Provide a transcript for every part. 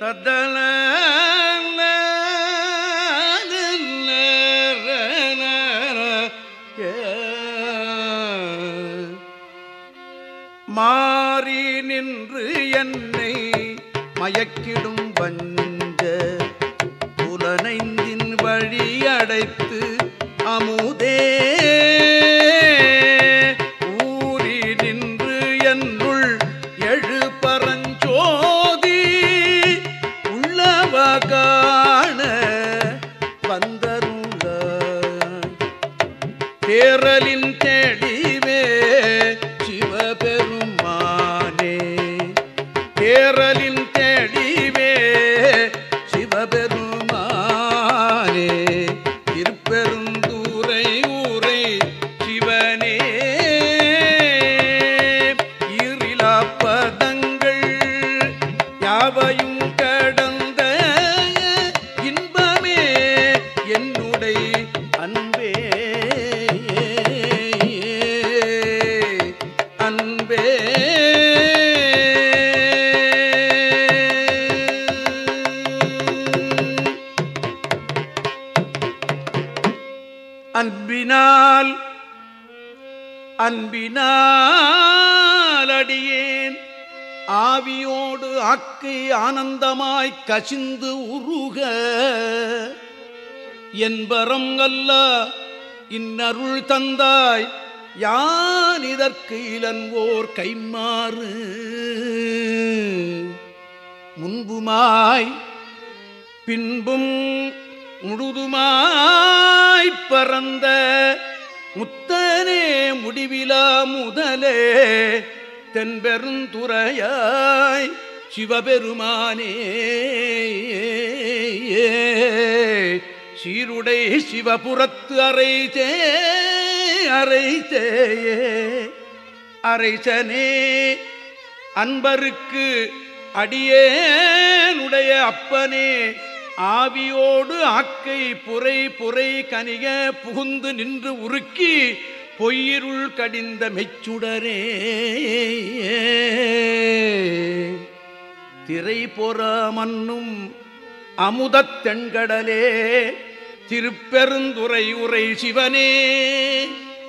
தத்தல மாறி நின்று என்னை மயக்கிடும் பஞ்ச புலனைந்தின் வழி அடைத்து அமுதே. தேரலின் தேடிவே சிவபெருமானே திருப்பெருந்தூரை ஊரை சிவனே. இருளா பதங்கள் யாவையும் அன்பினாலடியேன் ஆவியோடு ஆக்கை ஆனந்தமாய் கசிந்து உருக. என்பரம் அல்ல இன்னருள் தந்தாய். யான் இதற்கு இளன்வோர் கைமாறு முன்புமாய் பின்பும் முழுதுமாய் பறந்த முத்த முடிவிலா முதலே தென்பெருந்துறையாய் சிவபெருமானே. சீருடை சிவபுரத்து அறைதே அறைதேயே அரைசனே அன்பருக்கு அடியேனுடைய அப்பனே ஆவியோடு ஆக்கை புரை புரை கனிக புகுந்து நின்று உருக்கி பொய்யிருள் கடிந்த மெச்சுடரே. திரை பொறாமன்னும் அமுதத் தென்கடலே திருப்பெருந்துரை உரை சிவனே.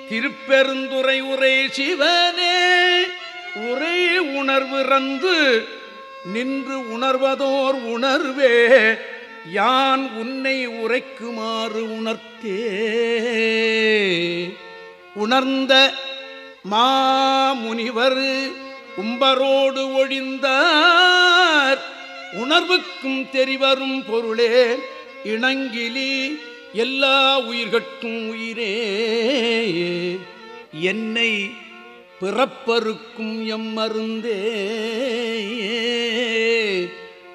திருப்பெருந்துரை உரை சிவனே. உரை உணர்விறந்து நின்று உணர்வதோர் உணர்வே. யான் உன்னை உரைக்குமாறு உணர்த்தே. உணர்ந்த மாமுனிவர் உம்பரோடு ஒழிந்தார். உணர்வுக்கும் தெரிவரும் பொருளே இணங்கிலி எல்லா உயிர்கட்கும் உயிரே. என்னை பிறப்பருக்கும் எம் மருந்தே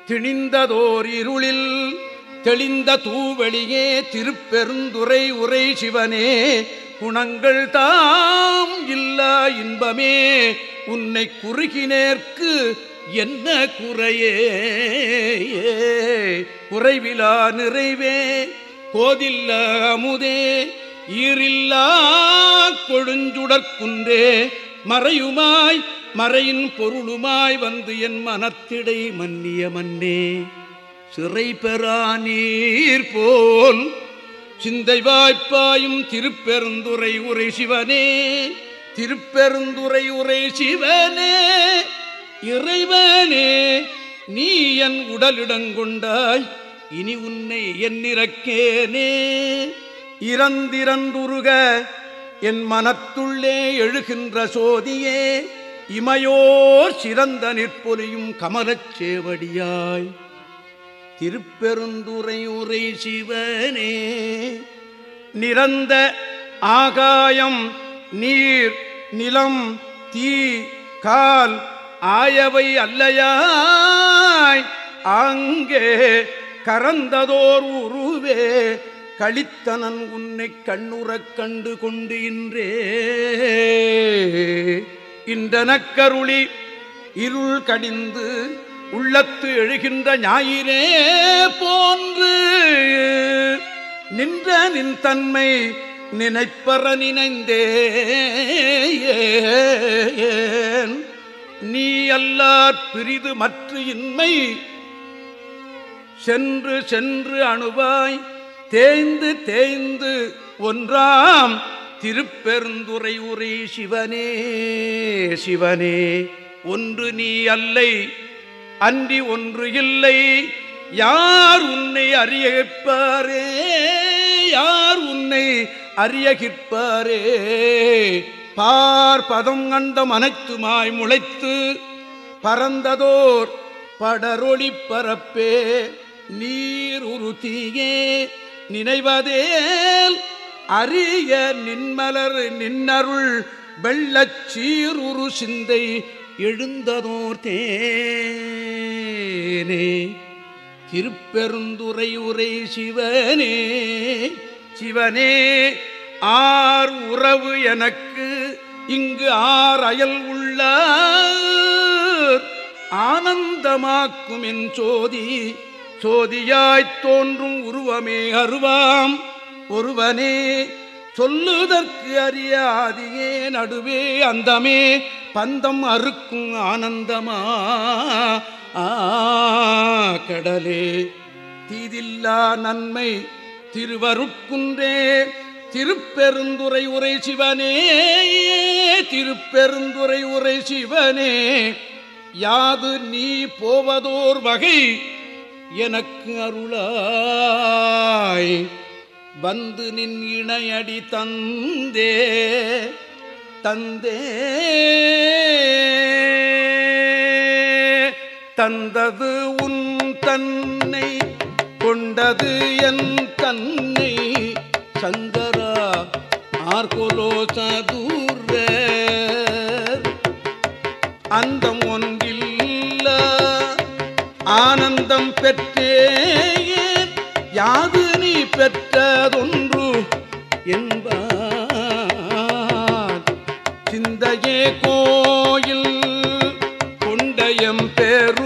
திணிந்ததோர் இருளில் தெளிந்த தூவெளியே திருப்பெருந்துரை உரை சிவனே. குணங்கள் தாம் இல்லா இன்பமே உன்னை குறுகினேற்கு என்ன குறையே? குறைவிலா நிறைவே கோதில்ல அமுதே ஈரில்லா கொழுஞ்சுடற்குன்றே மறையுமாய் மறையின் பொருளுமாய் வந்து என் மனத்திடை மன்னிய மன்னே சிறை பெறா நீர் போல் சிந்தை வாய்ப்பாயும் திருப்பெருந்துரை உரை சிவனே திருப்பெருந்துரை உரை சிவனே இறைவனே நீ என் உடலிடங்கொண்டாய் இனி உன்னை என்னிறக்கேனே இறந்திரந்துருக என் மனத்துள்ளே எழுகின்ற சோதியே இமையோர் சிறந்த நிற்பொலியும் கமலச் சேவடியாய். திருப்பெருந்துரை உரை சிவனே. நிறந்த ஆகாயம் நீர் நிலம் தீ கால் ஆயவை அல்லையாய். அங்கே கரந்ததோர் உருவே கழித்தனன் உன்னை கண்ணுறக் கண்டு கொண்டு இன்றே. இன்றனக்கருளி இருள் கடிந்து உள்ளத்து எழுகின்ற ஞாயிறே போன்று நின்ற நின் தன்மை நினைப்பற நினைந்தே நீ அல்லார் பிரிது மற்ற இன்மை சென்று சென்று அணுவாய் தேய்ந்து தேய்ந்து ஒன்றாம் திருப்பெருந்துரை உரை சிவனே சிவனே ஒன்று நீ அல்லை அன்றி ஒன்று இல்லை. யார் உன்னை அறியப்பாரே யார் உன்னை அறியகிற்பாரே பார் பதம் கண்டம் அனைத்துமாய் முளைத்து பறந்ததோர் படரொளி பரப்பே. நீர் உருத்தியே நினைவதேல் அரிய நின்மலர் நின்னருள் வெள்ளச் சீருரு சிந்தை எழுந்ததோர் தேனே திருப்பெருந்துரை உரை சிவனே சிவனே ஆர் உறவு எனக்கு இங்கு ஆர் அயல் உள்ள ஆனந்தமாக்கும் என் சோதி சோதியாய்த் தோன்றும் உருவமே அருவாம். ஒருவனே சொல்லுதற்கு அறியாதியே நடுவே அந்தமே பந்தம் அறுக்கும் ஆனந்தமா? கடலே தீதில்லா நன்மை திருவருட்குன்றே திருப்பெருந்துரை உரை சிவனே திருப்பெருந்துரை உரை சிவனே யாது நீ போவதோர் வகை எனக்கு அருளாய். வந்து நின் இணையடி தந்தே தந்தே தந்தது உன் தன்னை கொண்டது என் தன்னை சங்கரா ஆர்கோலோ சதுர அந்தம் ஒன்றில்ல ஆனந்தம் பெற்றே யாது நீ பெற்றதொன்று? என்ப சிந்தையே கோயில் கொண்டயம் பெருமான்